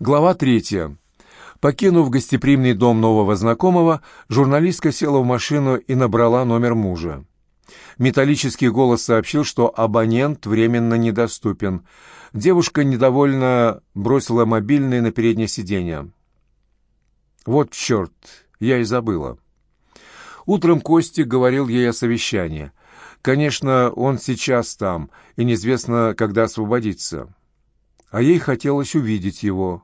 Глава третья. Покинув гостеприимный дом нового знакомого, журналистка села в машину и набрала номер мужа. Металлический голос сообщил, что абонент временно недоступен. Девушка недовольно бросила мобильный на переднее сиденье. «Вот черт, я и забыла». Утром Костик говорил ей о совещании. Конечно, он сейчас там, и неизвестно, когда освободится. А ей хотелось увидеть его.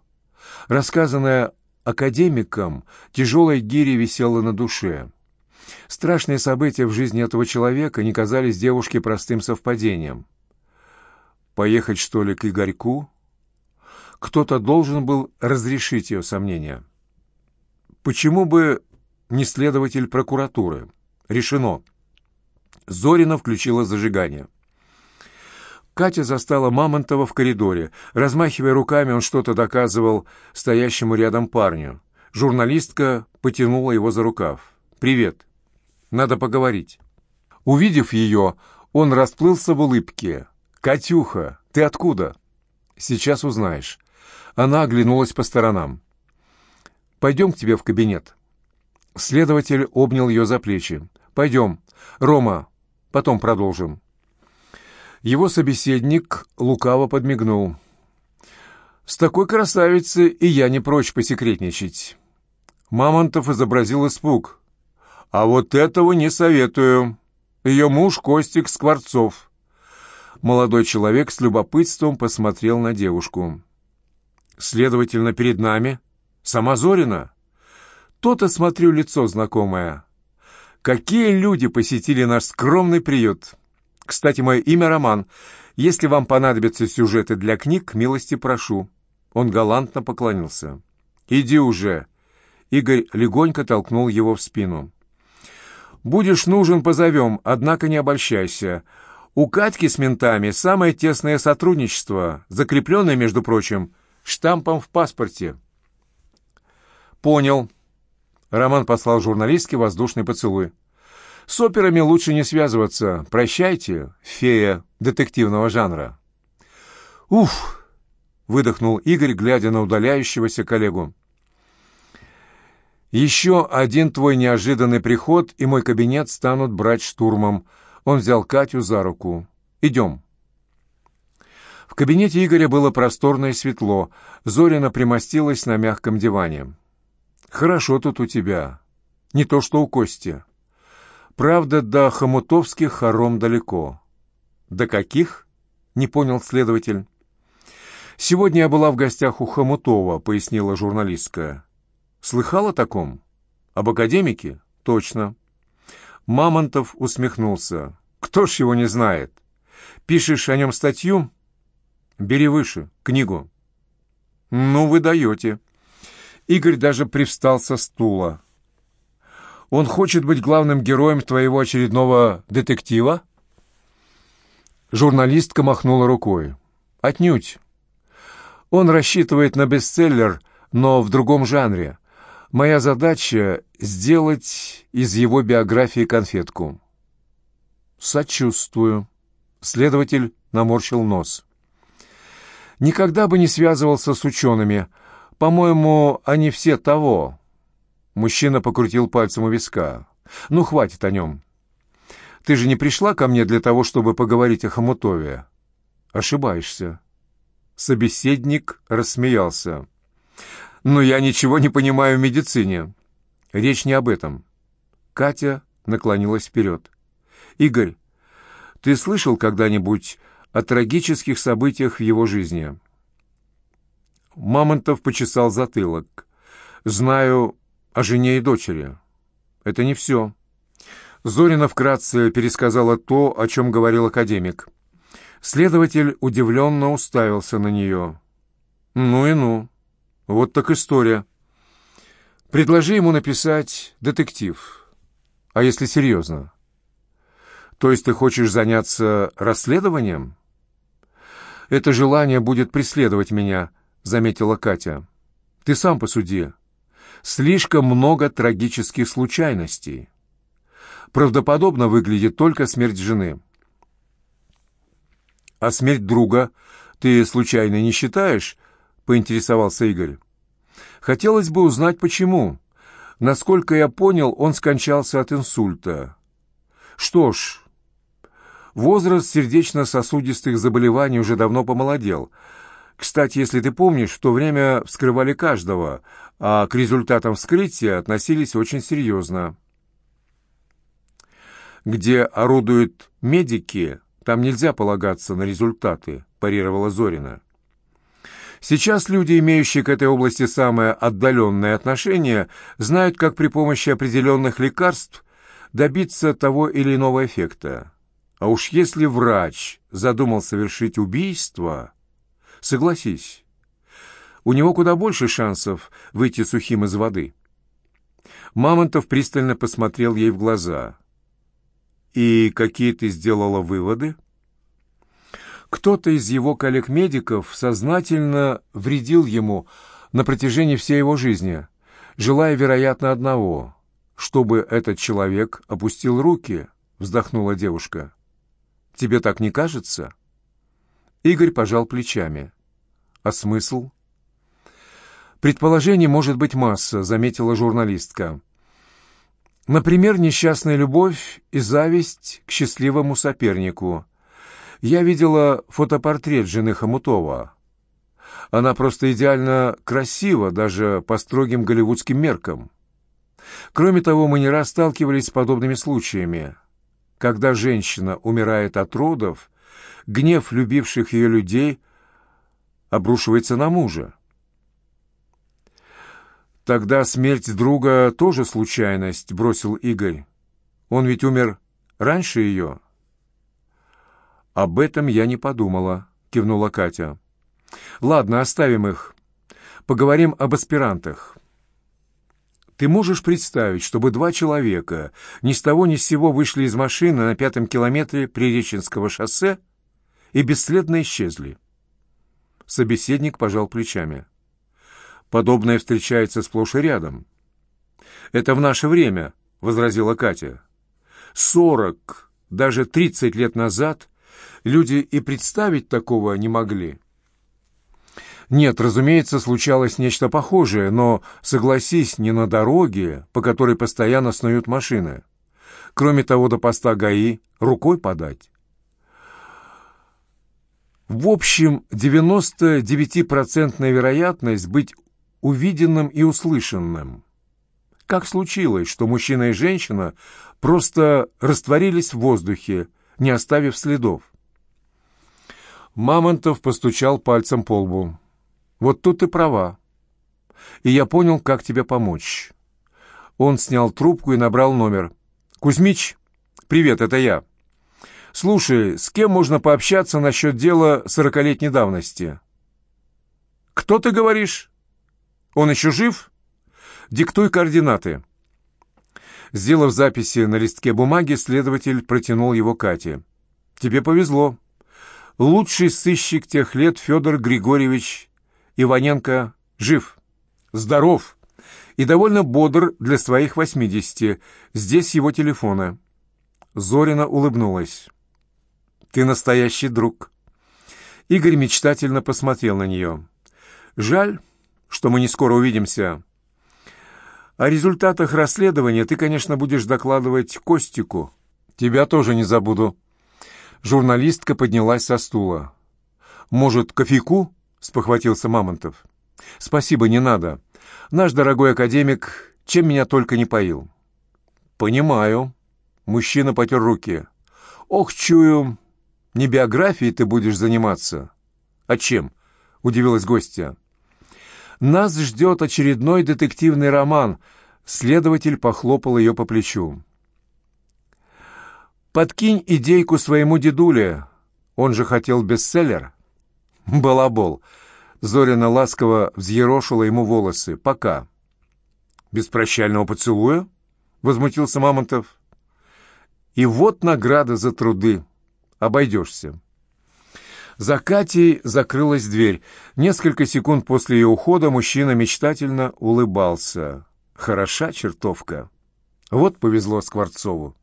Рассказанное академиком тяжелой гири висела на душе. Страшные события в жизни этого человека не казались девушке простым совпадением. Поехать, что ли, к Игорьку? Кто-то должен был разрешить ее сомнения. Почему бы не следователь прокуратуры? Решено. Зорина включила зажигание. Катя застала Мамонтова в коридоре. Размахивая руками, он что-то доказывал стоящему рядом парню. Журналистка потянула его за рукав. «Привет. Надо поговорить». Увидев ее, он расплылся в улыбке. «Катюха, ты откуда?» «Сейчас узнаешь». Она оглянулась по сторонам. «Пойдем к тебе в кабинет». Следователь обнял ее за плечи. «Пойдем. Рома, потом продолжим». Его собеседник лукаво подмигнул. «С такой красавицей и я не прочь посекретничать». Мамонтов изобразил испуг. «А вот этого не советую. Ее муж Костик Скворцов». Молодой человек с любопытством посмотрел на девушку. «Следовательно, перед нами сама Зорина?» «То-то, смотрю, лицо знакомое. Какие люди посетили наш скромный приют!» Кстати, мое имя Роман. Если вам понадобятся сюжеты для книг, милости прошу». Он галантно поклонился. «Иди уже». Игорь легонько толкнул его в спину. «Будешь нужен, позовем, однако не обольщайся. У Катьки с ментами самое тесное сотрудничество, закрепленное, между прочим, штампом в паспорте». «Понял». Роман послал журналистке воздушный поцелуй. С операми лучше не связываться. Прощайте, фея детективного жанра. Уф! выдохнул Игорь, глядя на удаляющегося коллегу. Еще один твой неожиданный приход, и мой кабинет станут брать штурмом. Он взял Катю за руку. Идем. В кабинете Игоря было просторно и светло. Зорина примостилась на мягком диване. «Хорошо тут у тебя. Не то, что у Кости». Правда, до хомутовских хором далеко. До каких? Не понял следователь. Сегодня я была в гостях у Хомутова, пояснила журналистка. Слыхала о таком? Об академике? Точно. Мамонтов усмехнулся. Кто ж его не знает? Пишешь о нем статью? Бери выше, книгу. Ну, вы даете. Игорь даже привстал со стула. Он хочет быть главным героем твоего очередного детектива?» Журналистка махнула рукой. «Отнюдь. Он рассчитывает на бестселлер, но в другом жанре. Моя задача — сделать из его биографии конфетку». «Сочувствую». Следователь наморщил нос. «Никогда бы не связывался с учеными. По-моему, они все того. Мужчина покрутил пальцем у виска. «Ну, хватит о нем. Ты же не пришла ко мне для того, чтобы поговорить о Хомутове?» «Ошибаешься». Собеседник рассмеялся. «Но я ничего не понимаю в медицине. Речь не об этом». Катя наклонилась вперед. «Игорь, ты слышал когда-нибудь о трагических событиях в его жизни?» Мамонтов почесал затылок. «Знаю о жене и дочери. Это не все. Зорина вкратце пересказала то, о чем говорил академик. Следователь удивленно уставился на нее. «Ну и ну. Вот так история. Предложи ему написать детектив. А если серьезно? То есть ты хочешь заняться расследованием?» «Это желание будет преследовать меня», — заметила Катя. «Ты сам посуди слишком много трагических случайностей. Правдоподобно выглядит только смерть жены. А смерть друга ты случайно не считаешь? — поинтересовался Игорь. «Хотелось бы узнать, почему. Насколько я понял, он скончался от инсульта. Что ж, возраст сердечно-сосудистых заболеваний уже давно помолодел. Кстати, если ты помнишь, в то время вскрывали каждого, а к результатам вскрытия относились очень серьезно. Где орудуют медики, там нельзя полагаться на результаты, парировала Зорина. Сейчас люди, имеющие к этой области самое отдаленное отношение, знают, как при помощи определенных лекарств добиться того или иного эффекта. А уж если врач задумал совершить убийство, согласись, у него куда больше шансов выйти сухим из воды. Мамонтов пристально посмотрел ей в глаза. «И какие ты сделала выводы?» Кто-то из его коллег-медиков сознательно вредил ему на протяжении всей его жизни, желая, вероятно, одного, чтобы этот человек опустил руки, вздохнула девушка. «Тебе так не кажется?» Игорь пожал плечами. «А смысл?» «Предположений может быть масса», — заметила журналистка. «Например, несчастная любовь и зависть к счастливому сопернику. Я видела фотопортрет жены Хомутова. Она просто идеально красива, даже по строгим голливудским меркам. Кроме того, мы не раз сталкивались с подобными случаями. Когда женщина умирает от родов, гнев любивших ее людей обрушивается на мужа. «Тогда смерть друга тоже случайность», — бросил Игорь. «Он ведь умер раньше ее». «Об этом я не подумала», — кивнула Катя. «Ладно, оставим их. Поговорим об аспирантах. Ты можешь представить, чтобы два человека ни с того ни с сего вышли из машины на пятом километре Приреченского шоссе и бесследно исчезли?» Собеседник пожал плечами. «Подобное встречается сплошь и рядом». «Это в наше время», — возразила Катя. «Сорок, даже тридцать лет назад люди и представить такого не могли. Нет, разумеется, случалось нечто похожее, но, согласись, не на дороге, по которой постоянно снуют машины. Кроме того, до поста ГАИ рукой подать. В общем, 99% вероятность быть увиденным и услышанным. Как случилось, что мужчина и женщина просто растворились в воздухе, не оставив следов? Мамонтов постучал пальцем по лбу. «Вот тут ты права. И я понял, как тебе помочь». Он снял трубку и набрал номер. «Кузьмич, привет, это я. Слушай, с кем можно пообщаться насчет дела сорокалетней давности?» «Кто ты говоришь? Он еще жив? Диктуй координаты». Сделав записи на листке бумаги, следователь протянул его Кате. «Тебе повезло лучший сыщик тех лет Федор Григорьевич Иваненко жив, здоров и довольно бодр для своих восьмидесяти. Здесь его телефона. Зорина улыбнулась. «Ты настоящий друг». Игорь мечтательно посмотрел на нее. «Жаль, что мы не скоро увидимся. О результатах расследования ты, конечно, будешь докладывать Костику. Тебя тоже не забуду». Журналистка поднялась со стула. «Может, кофейку?» — спохватился Мамонтов. «Спасибо, не надо. Наш дорогой академик чем меня только не поил». «Понимаю». Мужчина потер руки. «Ох, чую, не биографией ты будешь заниматься». «А чем?» — удивилась гостья. «Нас ждет очередной детективный роман», — следователь похлопал ее по плечу. Подкинь идейку своему дедуле. Он же хотел бестселлер. Балабол. Зорина ласково взъерошила ему волосы. Пока. Без прощального поцелуя? Возмутился Мамонтов. И вот награда за труды. Обойдешься. За Катей закрылась дверь. Несколько секунд после ее ухода мужчина мечтательно улыбался. Хороша чертовка. Вот повезло Скворцову.